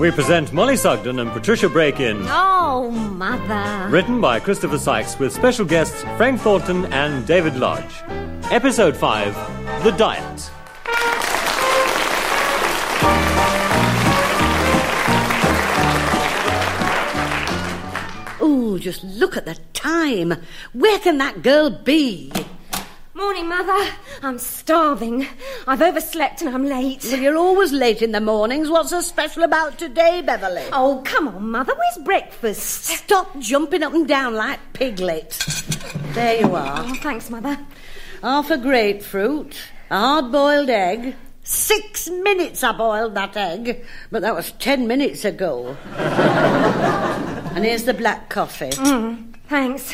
We present Mollie Sugden and Patricia Brake in. Oh, mother. Written by Christopher Sykes with special guests Frank Thornton and David Lodge. Episode 5 The Diet. Oh, just look at the time. Where can that girl be? Morning, Mother. I'm starving. I've overslept and I'm late. Well, you're always late in the mornings. What's so special about today, Beverly? Oh, come on, Mother. Where's breakfast? Stop jumping up and down like Piglet. There you are. Oh, thanks, Mother. Half a grapefruit, a hard boiled egg. Six minutes I boiled that egg, but that was ten minutes ago. and here's the black coffee. Mm, thanks.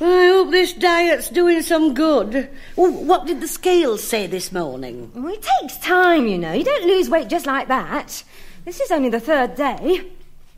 I hope this diet's doing some good. Oh, what did the scales say this morning? Well, it takes time, you know. You don't lose weight just like that. This is only the third day.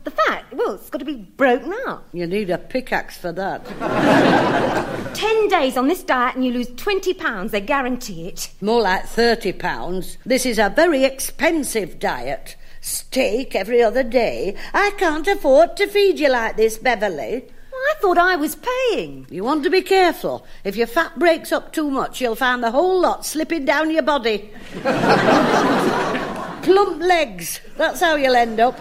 The fat, well, it's got to be broken up. You need a pickaxe for that. Ten days on this diet and you lose 20 pounds. They guarantee it. More like 30 pounds. This is a very expensive diet. Steak every other day. I can't afford to feed you like this, Beverly. I thought I was paying. You want to be careful. If your fat breaks up too much, you'll find the whole lot slipping down your body. Plump legs. That's how you'll end up.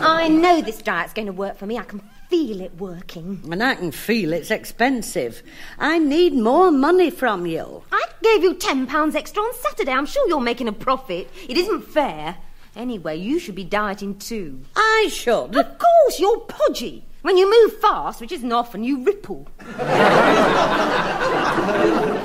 I know this diet's going to work for me. I can feel it working. And I can feel it's expensive. I need more money from you. I gave you £10 extra on Saturday. I'm sure you're making a profit. It isn't fair. Anyway, you should be dieting too. I should. Of course, you're podgy. When you move fast, which isn't often, you ripple.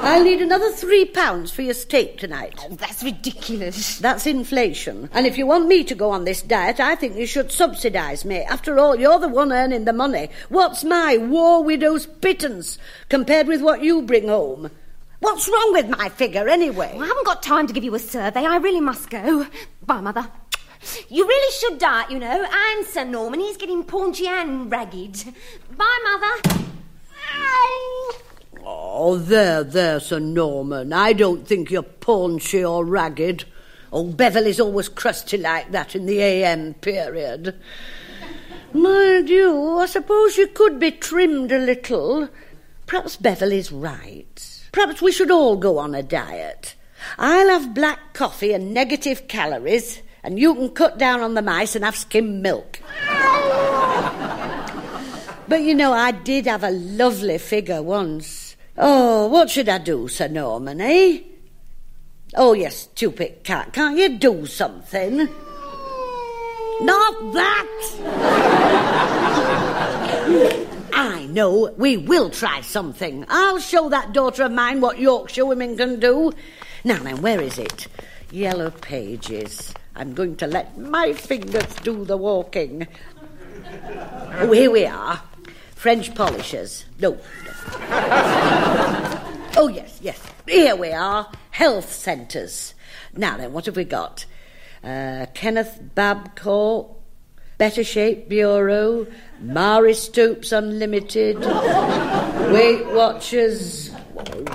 I'll need another three pounds for your steak tonight. Oh, that's ridiculous. That's inflation. And if you want me to go on this diet, I think you should subsidise me. After all, you're the one earning the money. What's my war widow's pittance compared with what you bring home? What's wrong with my figure, anyway? Well, I haven't got time to give you a survey. I really must go. Bye, Mother. You really should diet, you know. And Sir Norman, he's getting paunchy and ragged. Bye, Mother. Oh, there, there, Sir Norman. I don't think you're paunchy or ragged. Old Beverly's always crusty like that in the AM period. Mind you, I suppose you could be trimmed a little. Perhaps Beverly's right. Perhaps we should all go on a diet. I'll have black coffee and negative calories and you can cut down on the mice and have skim milk. but you know, I did have a lovely figure once. Oh, what should I do, Sir Norman, eh? Oh, you stupid cat, can't you do something? Not that! I know, we will try something. I'll show that daughter of mine what Yorkshire women can do. Now then, where is it? Yellow pages. I'm going to let my fingers do the walking. Oh, here we are. French polishers. No. oh, yes, yes. Here we are. Health centres. Now then, what have we got? Uh, Kenneth Babcock, Better Shape Bureau, Marie Stopes Unlimited, Weight Watchers.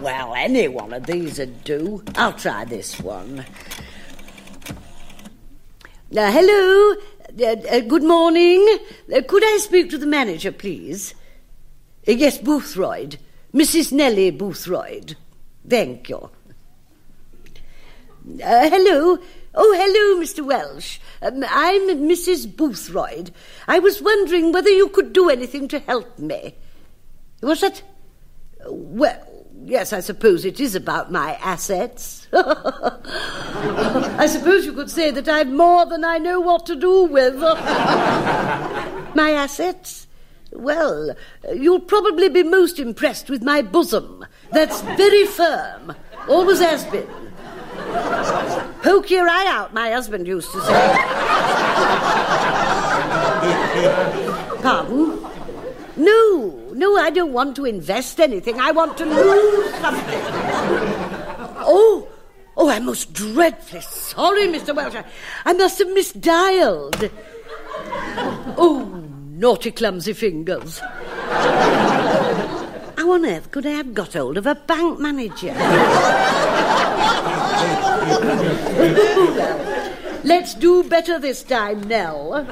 Well, any one of these would do. I'll try this one. Uh, hello. Uh, uh, good morning. Uh, could I speak to the manager, please? Uh, yes, Boothroyd. Mrs. Nellie Boothroyd. Thank you. Hello. Oh, hello, Mr. Welsh. Um, I'm Mrs. Boothroyd. I was wondering whether you could do anything to help me. Was that? Well, yes, I suppose it is about my assets. I suppose you could say that I've more than I know what to do with. my assets? Well, you'll probably be most impressed with my bosom. That's very firm. Always has been. Poke your eye out, my husband used to say. Pardon? No, no, I don't want to invest anything. I want to lose something. Oh, oh, I'm most dreadfully sorry, Mr. Welsh. I must have misdialed. Oh, naughty clumsy fingers. How on earth could I have got hold of a bank manager? let's do better this time, Nell.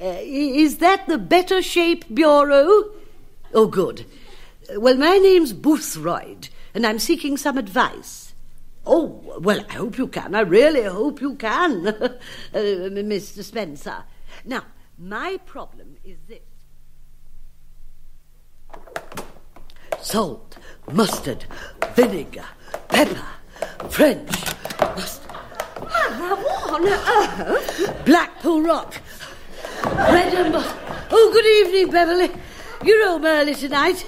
Uh, is that the Better Shape Bureau? Oh, good. Well, my name's Boothroyd, and I'm seeking some advice. Oh, well, I hope you can. I really hope you can, uh, Mr. Spencer. Now, my problem is this salt, mustard, vinegar, pepper, French, mustard. Mother, what on earth? Blackpool Rock, and. Oh, good evening, Beverly. You're home early tonight.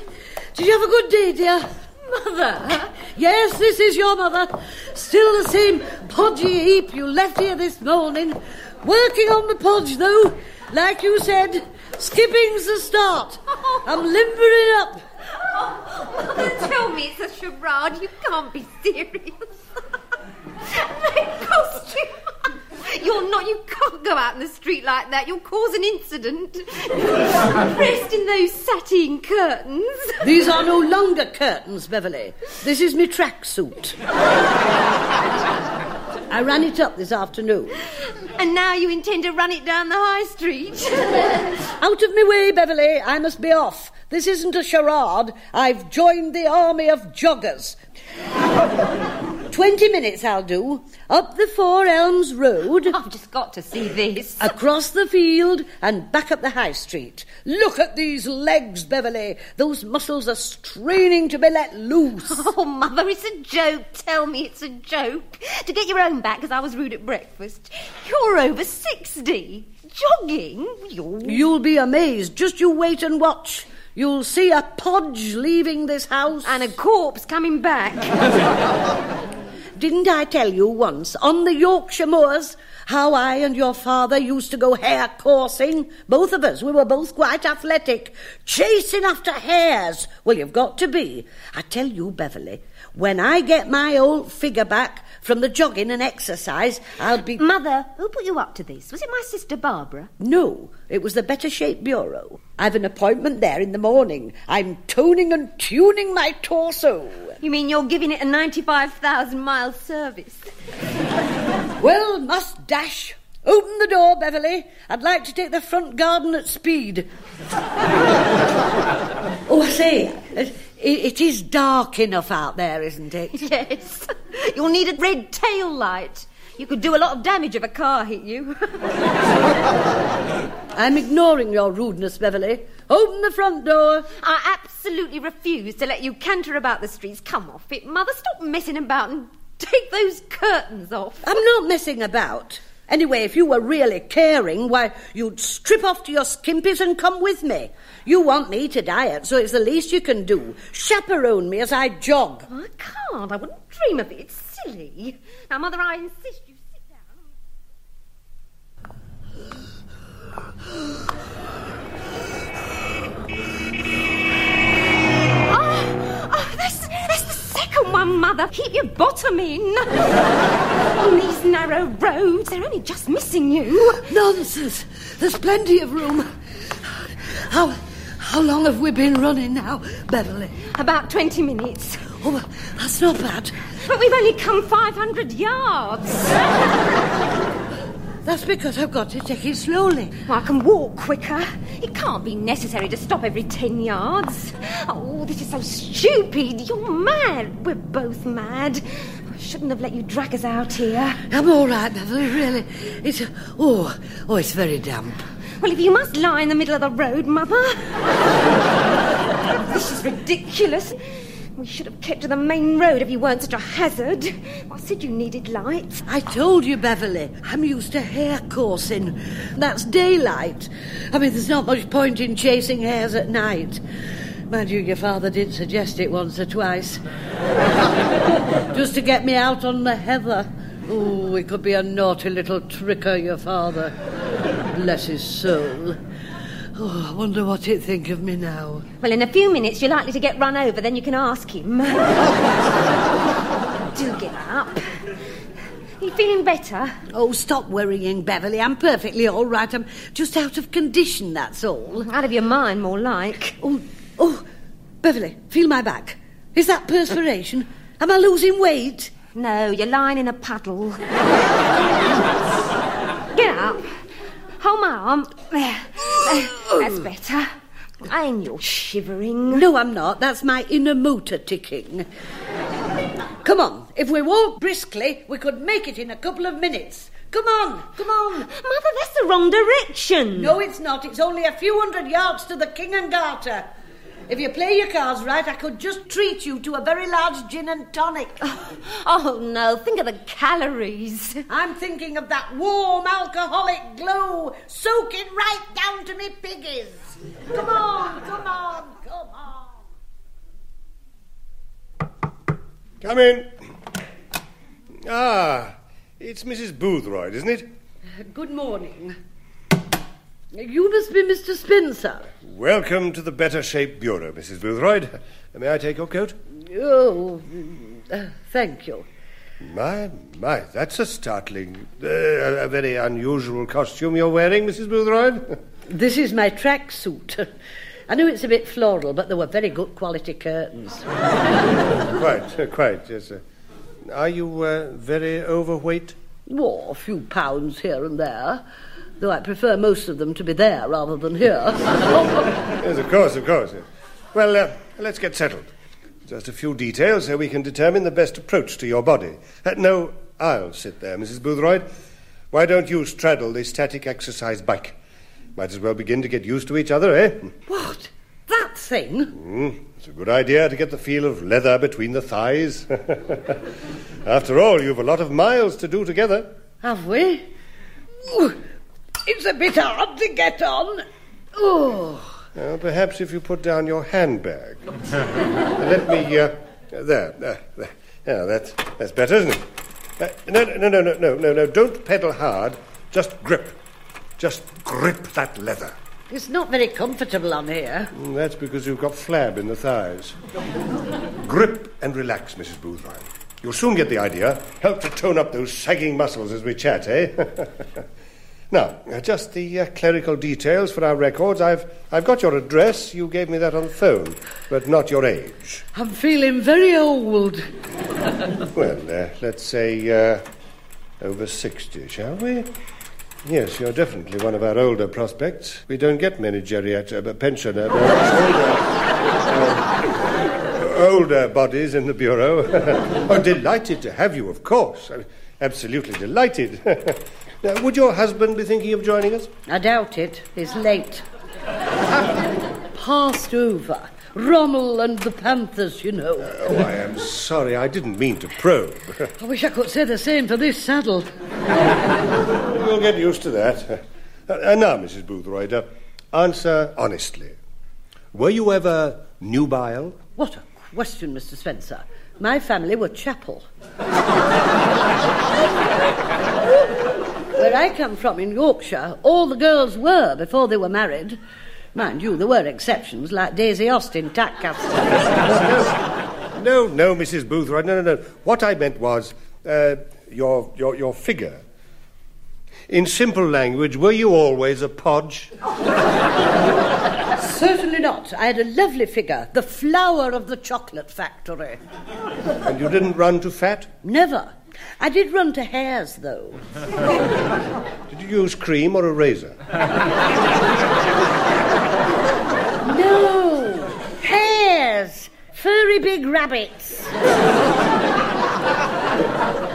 Did you have a good day, dear? Mother? Yes, this is your mother. Still the same podgy heap you left here this morning. Working on the podge, though. Like you said, skipping's the start. I'm limbering up. Mother, tell me it's a charade. You can't be serious. that costume. You're not. You can't go out in the street like that. You'll cause an incident. Dressed in those sateen curtains. These are no longer curtains, Beverly. This is me tracksuit. I ran it up this afternoon. And now you intend to run it down the high street. Out of me way, Beverly. I must be off. This isn't a charade. I've joined the army of joggers. Twenty minutes I'll do. Up the Four Elms Road, I've just got to see this. across the field, and back up the high street. Look at these legs, Beverly. Those muscles are straining to be let loose. Oh, Mother, it's a joke. Tell me it's a joke. To get your own back, because I was rude at breakfast. You're over 60. Jogging? You're... You'll be amazed. Just you wait and watch. You'll see a podge leaving this house. And a corpse coming back. Didn't I tell you once on the Yorkshire moors how I and your father used to go hare coursing? Both of us. We were both quite athletic. Chasing after hares. Well, you've got to be. I tell you, Beverly, when I get my old figure back from the jogging and exercise, I'll be. Mother, who put you up to this? Was it my sister Barbara? No, it was the Better Shape Bureau. I've an appointment there in the morning. I'm toning and tuning my torso. You mean you're giving it a 95,000 mile service? Well, must dash. Open the door, Beverly. I'd like to take the front garden at speed. oh, I say, it, it is dark enough out there, isn't it? Yes. You'll need a red tail light. You could do a lot of damage if a car hit you. I'm ignoring your rudeness, Beverly. Open the front door. I absolutely refuse to let you canter about the streets. Come off it, Mother. Stop messing about and take those curtains off. I'm not messing about. Anyway, if you were really caring, why, you'd strip off to your skimpies and come with me. You want me to diet, so it's the least you can do. Chaperone me as I jog. I can't. I wouldn't dream of it. It's silly. Now, Mother, I insist you sit down. Oh, oh, that's, that's the second one, Mother. Keep your bottom in. On these narrow roads, they're only just missing you. Nonsense. There's plenty of room. How, how long have we been running now, Beverly? About 20 minutes. Oh, well, that's not bad. But we've only come 500 yards. That's because I've got to take it slowly. I can walk quicker. It can't be necessary to stop every 10 yards. Oh, this is so stupid. You're mad. We're both mad. I shouldn't have let you drag us out here. I'm all right, Beverly, really. It's, oh, oh, it's very damp. Well, if you must lie in the middle of the road, Mother. this is ridiculous. We should have kept to the main road if you weren't such a hazard. I said you needed lights. I told you, Beverly, I'm used to hare coursing. That's daylight. I mean, there's not much point in chasing hares at night. Mind you, your father did suggest it once or twice. Just to get me out on the heather. Oh, it could be a naughty little tricker, your father. Bless his soul. Oh, I wonder what he'd think of me now. Well, in a few minutes you're likely to get run over, then you can ask him. Do get up. Are you feeling better? Oh, stop worrying, Beverly. I'm perfectly all right. I'm just out of condition, that's all. Out of your mind, more like. Oh, oh, Beverly, feel my back. Is that perspiration? Am I losing weight? No, you're lying in a puddle. Get up. Hold my arm. There. That's better. I And you're shivering. No, I'm not. That's my inner motor ticking. Come on. If we walk briskly, we could make it in a couple of minutes. Come on, come on. Mother, that's the wrong direction. No, it's not. It's only a few hundred yards to the King and Garter. If you play your cards right, I could just treat you to a very large gin and tonic. Oh, no. Think of the calories. I'm thinking of that warm alcoholic glow soaking right down to me piggies. Come on, come on, come on. Come in. Ah, it's Mrs. Boothroyd, isn't it? Good morning. You must be Mr. Spencer. Welcome to the Better Shape Bureau, Mrs. Boothroyd. May I take your coat? Oh, uh, thank you. My, my, that's a startling, uh, a very unusual costume you're wearing, Mrs. Boothroyd. This is my tracksuit. I know it's a bit floral, but they were very good quality curtains. quite, uh, quite, yes. Uh, are you uh, very overweight? Oh, a few pounds here and there, though I prefer most of them to be there rather than here. Yes, of course, of course. yes. Well, uh, let's get settled. Just a few details so we can determine the best approach to your body. Uh, no, I'll sit there, Mrs. Boothroyd. Why don't you straddle the static exercise bike? Might as well begin to get used to each other, eh? what? That thing? Mm, it's a good idea to get the feel of leather between the thighs. After all, you've a lot of miles to do together. Have we? Ooh, It's a bit hard to get on. Oh, Well, perhaps if you put down your handbag. Let me. Uh, there, there, there. Yeah, that's, that's better, isn't it? Uh, no, no, no, no, no, no, no. Don't pedal hard. Just grip. Just grip that leather. it's not very comfortable on here. Mm, That's because you've got flab in the thighs. grip and relax, Mrs. Boothroyd. You'll soon get the idea. Help to tone up those sagging muscles as we chat, eh? now, uh, just the uh, clerical details for our records. I've, I've got your address. You gave me that on the phone, but not your age. I'm feeling very old. Well, uh, let's say uh, over 60, shall we? Yes, you're definitely one of our older prospects. We don't get many geriatric uh, pensioner, uh, older, older bodies in the bureau. oh, delighted to have you, of course. Absolutely delighted. now, would your husband be thinking of joining us? I doubt it. He's late. Passed over. Rommel and the Panthers, you know. Oh, I am sorry. I didn't mean to probe. I wish I could say the same for this saddle. You'll get used to that. Uh, uh, now, Mrs. Boothroyd, uh, answer honestly. Were you ever nubile? What a question, Mr. Spencer. My family were chapel. Where I come from in Yorkshire, all the girls were before they were married. Mind you, there were exceptions, like Daisy Austin, Tadcaster. No, no, Mrs. Boothroyd, no, no, no. What I meant was uh, your, your, your figure. In simple language, were you always a podge? Certainly not. I had a lovely figure, the flower of the chocolate factory. And you didn't run to fat? Never. I did run to hairs, though. Did you use cream or a razor? No, hares, furry big rabbits.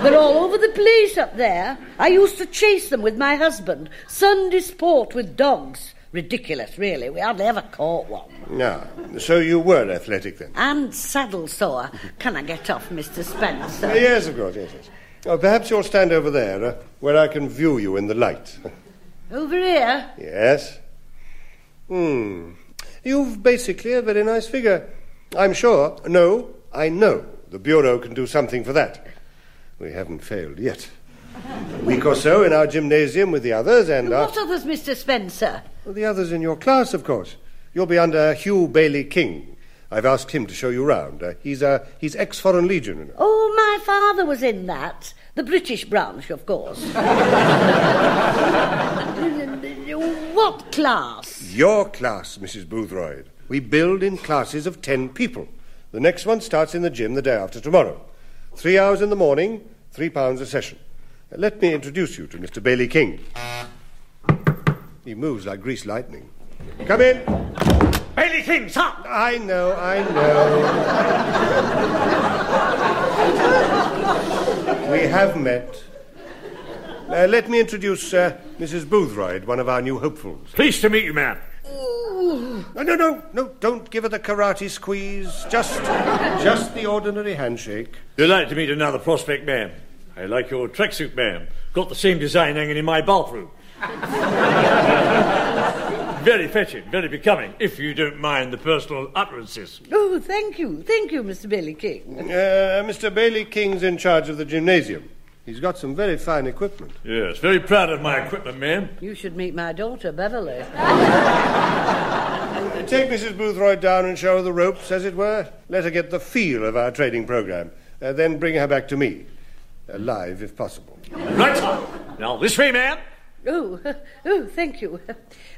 They're all over the place up there. I used to chase them with my husband. Sunday sport with dogs. Ridiculous, really. We hardly ever caught one. No. So you were athletic then? And saddle sore. Can I get off, Mr. Spencer? yes, of course, yes, yes. Oh, perhaps you'll stand over there, uh, where I can view you in the light. Over here? yes. Hmm. You've basically a very nice figure. I'm sure, no, I know the Bureau can do something for that. We haven't failed yet. A week or so in our gymnasium with the others, and What after. others, Mr. Spencer? Well, the others in your class, of course. You'll be under Hugh Bailey King. I've asked him to show you round. Uh, he's uh, he's ex-Foreign Legion. You know. Oh, my father was in that. The British branch, of course. what class? Your class, Mrs. Boothroyd. We build in classes of ten people. The next one starts in the gym the day after tomorrow. Three hours in the morning, three pounds a session. Let me introduce you to Mr. Bailey King. He moves like greased lightning. Come in. Bailey King, sir! I know, I know. we have met. Uh, let me introduce uh, Mrs. Boothroyd, one of our new hopefuls. Pleased to meet you, ma'am. No, no, no, no, don't give her the karate squeeze. Just, just the ordinary handshake. Delighted to meet another prospect, ma'am. I like your tracksuit, ma'am. Got the same design hanging in my bathroom. very fetching, very becoming, if you don't mind the personal utterances. Oh, thank you. Thank you, Mr. Bailey King. Uh, Mr. Bailey King's in charge of the gymnasium. He's got some very fine equipment. Yes, very proud of my equipment, ma'am. You should meet my daughter, Beverly. Take Mrs. Boothroyd down and show her the ropes, as it were. Let her get the feel of our training program. Uh, then bring her back to me. Alive, if possible. Right. Now, this way, ma'am. Oh, oh, thank you.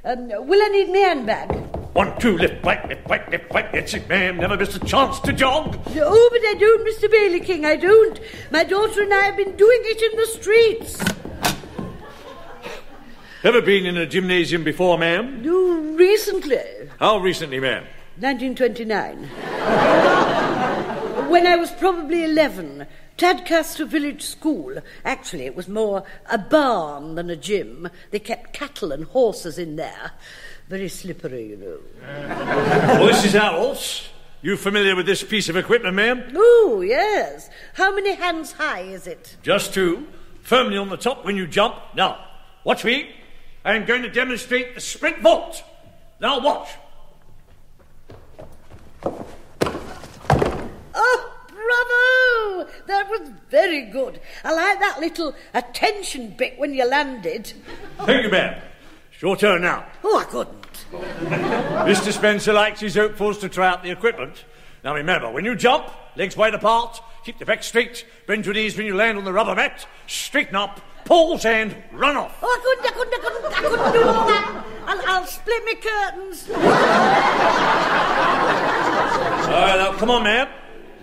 Um, will I need my handbag? One, two, left, right, left, right, left, right. That's it, ma'am. Never miss a chance to jog. Oh, but I don't, Mr. Bailey King, I don't. My daughter and I have been doing it in the streets. Ever been in a gymnasium before, ma'am? No, recently. How recently, ma'am? 1929. when I was probably 11. Tadcaster Village School. Actually, it was more a barn than a gym. They kept cattle and horses in there. Very slippery, you know. Well, this is ours. You familiar with this piece of equipment, ma'am? Oh, yes. How many hands high is it? Just two. Firmly on the top when you jump. Now, watch me. I am going to demonstrate the sprint vault. Now, watch. Oh, bravo! That was very good. I like that little attention bit when you landed. Thank you, ma'am. It's your turn now. Oh, I couldn't. Mr. Spencer likes his hopefuls to try out the equipment. Now remember, when you jump, legs wide apart, keep the back straight, bend your knees when you land on the rubber mat, straighten up, pause and run off. Oh, I couldn't, I couldn't, I couldn't, I couldn't do all that. I'll, I'll split my curtains. All right, now come on, ma'am.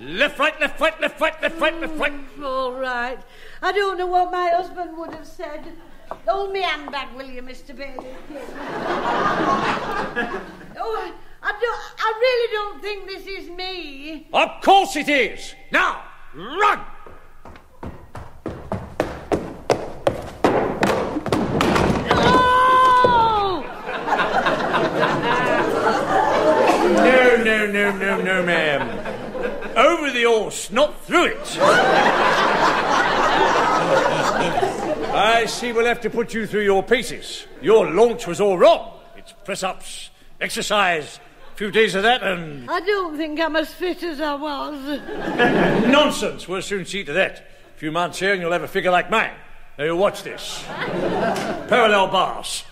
Left, right, left, right, left, right, left, right, left, right. Mm, all right. I don't know what my husband would have said. Hold me handbag, will you, Mr. Bailey? oh, I, don't, I really don't think this is me. Of course it is. Now, run. No, no, no, no, no, ma'am. Over the horse, not through it. I see we'll have to put you through your paces. Your launch was all wrong. It's press ups, exercise, a few days of that, and I don't think I'm as fit as I was. nonsense. We'll soon see to that. A few months here, and you'll have a figure like mine. Now, you watch this parallel bars.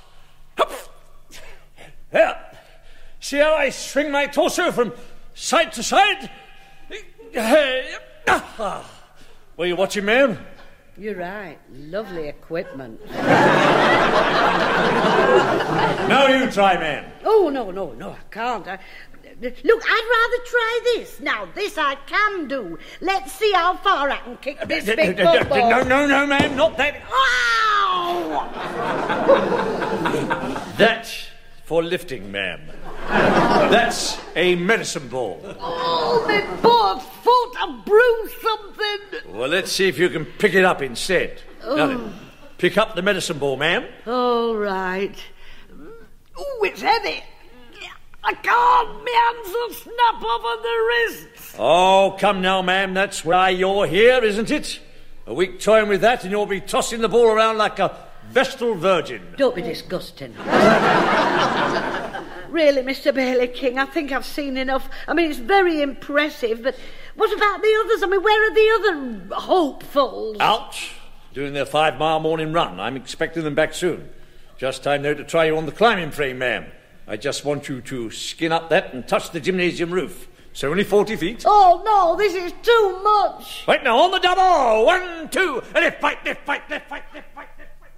Hup. There. See how I swing my torso from side to side? Ah. Were you watching, ma'am? You're right. Lovely equipment. Now you try, ma'am. Oh, no, no, no, I can't. I... Look, I'd rather try this. Now, this I can do. Let's see how far I can kick this big No, football. no, no, no, ma'am, not that. Ow! That's for lifting, ma'am. That's a medicine ball. Oh, my poor I've bruised something. Well, let's see if you can pick it up instead. Now then, oh. pick up the medicine ball, ma'am. All right. Oh, it's heavy. I can't. My hands will snap off on the wrists. Oh, come now, ma'am. That's why you're here, isn't it? A week toying with that, and you'll be tossing the ball around like a Vestal Virgin. Don't be disgusting. really, Mr. Bailey King, I think I've seen enough. I mean, it's very impressive, but what about the others? I mean, where are the other hopefuls? Out, doing their five mile morning run. I'm expecting them back soon. Just time now to try you on the climbing frame, ma'am. I just want you to skin up that and touch the gymnasium roof. It's only 40 feet. Oh, no, this is too much. Right now, on the double. One, two, and left, right, left, right, left, right, left, right, left, right.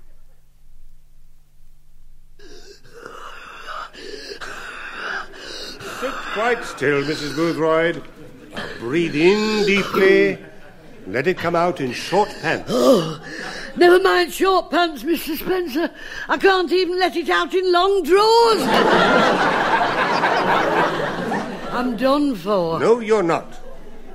Sit quite still, Mrs. Boothroyd. Breathe in deeply. Let it come out in short pants. Never mind short pants, Mr. Spencer. I can't even let it out in long drawers. I'm done for. No, you're not.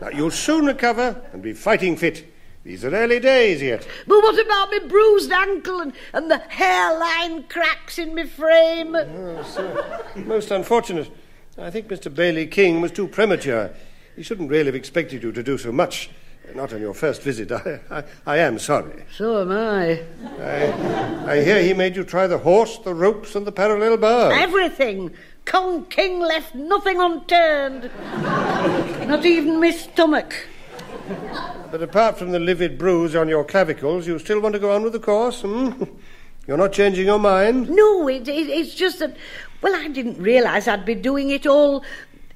Now, you'll soon recover and be fighting fit. These are early days yet. But what about my bruised ankle and, and the hairline cracks in my frame? Oh, sir. Most unfortunate. I think Mr. Bailey King was too premature. He shouldn't really have expected you to do so much. Not on your first visit. I, I, I am sorry. So am I. I, I hear he made you try the horse, the ropes, and the parallel bar. Everything. Kong King left nothing unturned. Not even my stomach. But apart from the livid bruise on your clavicles, you still want to go on with the course? Hmm? You're not changing your mind? No, it, it, it's just that, well, I didn't realise I'd be doing it all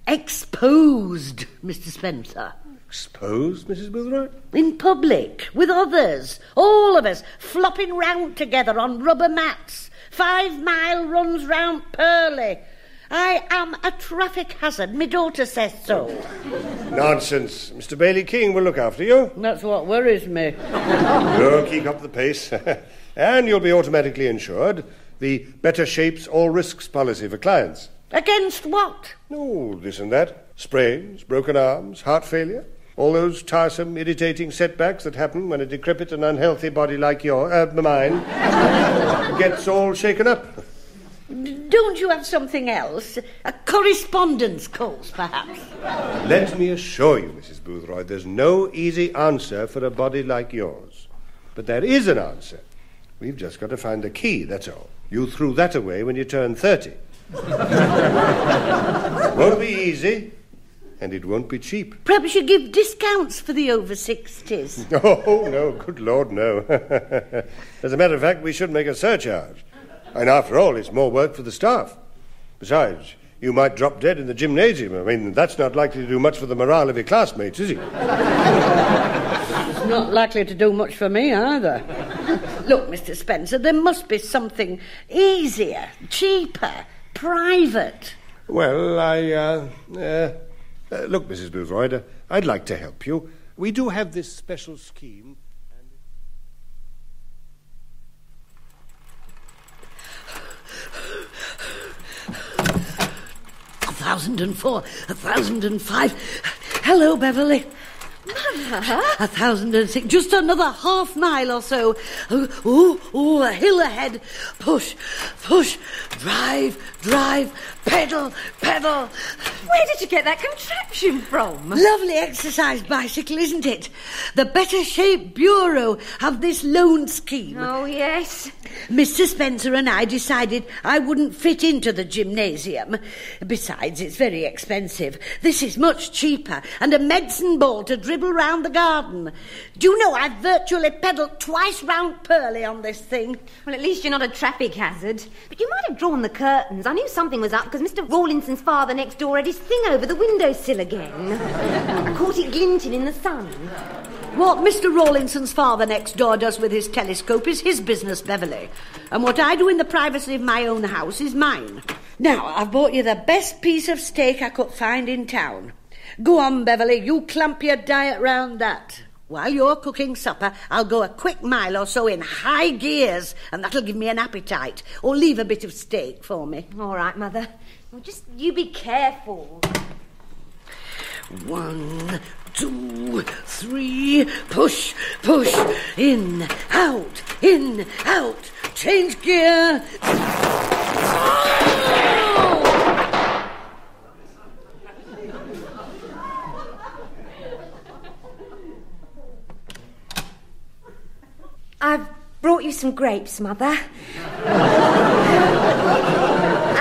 exposed, Mr. Spencer. Exposed, Mrs. Boothroyd? In public, with others, all of us, flopping round together on rubber mats. Five mile runs round Purley. I am a traffic hazard. My daughter says so. Nonsense. Mr. Bailey King will look after you. That's what worries me. You'll keep up the pace. and you'll be automatically insured. The better shapes all risks policy for clients. Against what? Oh, this and that. Sprains, broken arms, heart failure. All those tiresome, irritating setbacks that happen when a decrepit and unhealthy body like your, uh, mine, gets all shaken up. Don't you have something else? A correspondence course, perhaps? Let me assure you, Mrs. Boothroyd, there's no easy answer for a body like yours. But there is an answer. We've just got to find the key, that's all. You threw that away when you turned 30. won't be easy, and it won't be cheap. Perhaps you give discounts for the over 60s. Oh, no, good Lord, no. As a matter of fact, we should make a surcharge. And after all, it's more work for the staff. Besides, you might drop dead in the gymnasium. I mean, that's not likely to do much for the morale of your classmates, is it? It's not likely to do much for me either. Look, Mr. Spencer, there must be something easier, cheaper, private. Well, I, uh, uh, uh, look, Mrs. Boothroyd, uh, I'd like to help you. We do have this special scheme. A thousand and four, a thousand and five. Hello, Beverly. Mother? A thousand and six, just another half mile or so. Oh, oh, oh, a hill ahead. Push, push, drive, drive, pedal, pedal. Where did you get that contraption from? Lovely exercise bicycle, isn't it? The Better Shape Bureau have this loan scheme. Oh, yes. Mr. Spencer and I decided I wouldn't fit into the gymnasium. Besides, it's very expensive. This is much cheaper, and a medicine ball to dribble round the garden. Do you know I've virtually pedalled twice round Purley on this thing? Well, at least you're not a traffic hazard. But you might have drawn the curtains. I knew something was up because Mr. Rawlinson's father next door had his thing over the windowsill again. I caught it glinting in the sun. What Mr. Rawlinson's father next door does with his telescope is his business, Beverly. And what I do in the privacy of my own house is mine. Now, I've bought you the best piece of steak I could find in town. Go on, Beverly, you clamp your diet round that. While you're cooking supper, I'll go a quick mile or so in high gears, and that'll give me an appetite. Or leave a bit of steak for me. All right, Mother. Well, just you be careful. One, two, three, push, push, in, out, in, out, change gear. Ah! I've brought you some grapes, Mother.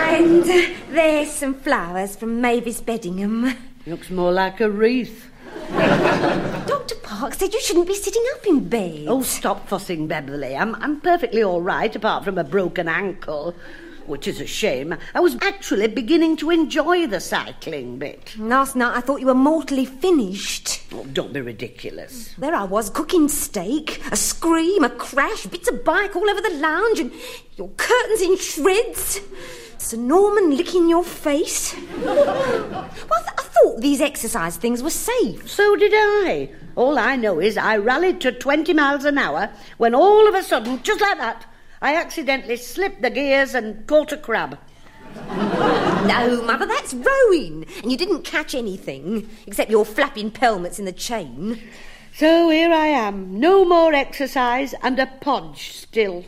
and uh, there's some flowers from Mavis Beddingham. Looks more like a wreath. Dr. Park said you shouldn't be sitting up in bed. Oh, stop fussing, Beverly. I'm, I'm perfectly all right, apart from a broken ankle, which is a shame. I was actually beginning to enjoy the cycling bit. Last night I thought you were mortally finished. Oh, don't be ridiculous. There I was, cooking steak, a scream, a crash, bits of bike all over the lounge, and your curtains in shreds. Sir Norman licking your face. well, I, th- I thought these exercise things were safe. So did I. All I know is I rallied to 20 miles an hour when all of a sudden, just like that, I accidentally slipped the gears and caught a crab. No, Mother, that's rowing. And you didn't catch anything, except your flapping pelmets in the chain. So here I am, no more exercise and a podge still.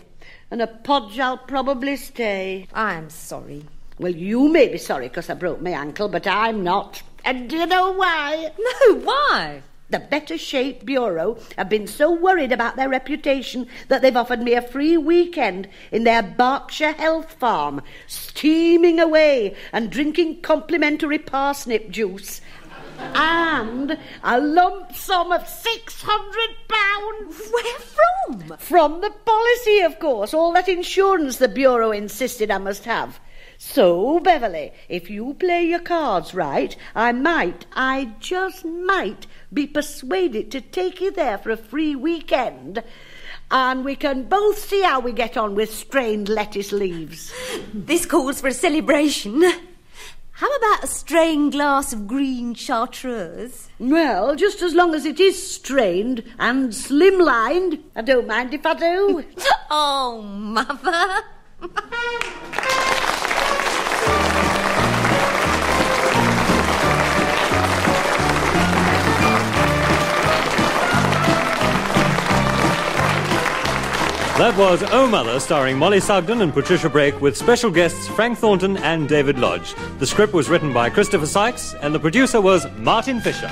And a podge I'll probably stay. I'm sorry. Well, you may be sorry because I broke my ankle, but I'm not. And do you know why? No, why? The Better Shape Bureau have been so worried about their reputation that they've offered me a free weekend in their Berkshire Health Farm, steaming away and drinking complimentary parsnip juice. And a lump sum of £600. Where from? From the policy, of course, all that insurance the Bureau insisted I must have. So, Beverly, if you play your cards right, I might, I just might, be persuaded to take you there for a free weekend. And we can both see how we get on with strained lettuce leaves. This calls for a celebration. How about a strained glass of green chartreuse? Well, just as long as it is strained and slimlined, I don't mind if I do. Oh, Mother. That was Oh Mother, starring Mollie Sugden and Patricia Brake, with special guests Frank Thornton and David Lodge. The script was written by Christopher Sykes, and the producer was Martin Fisher.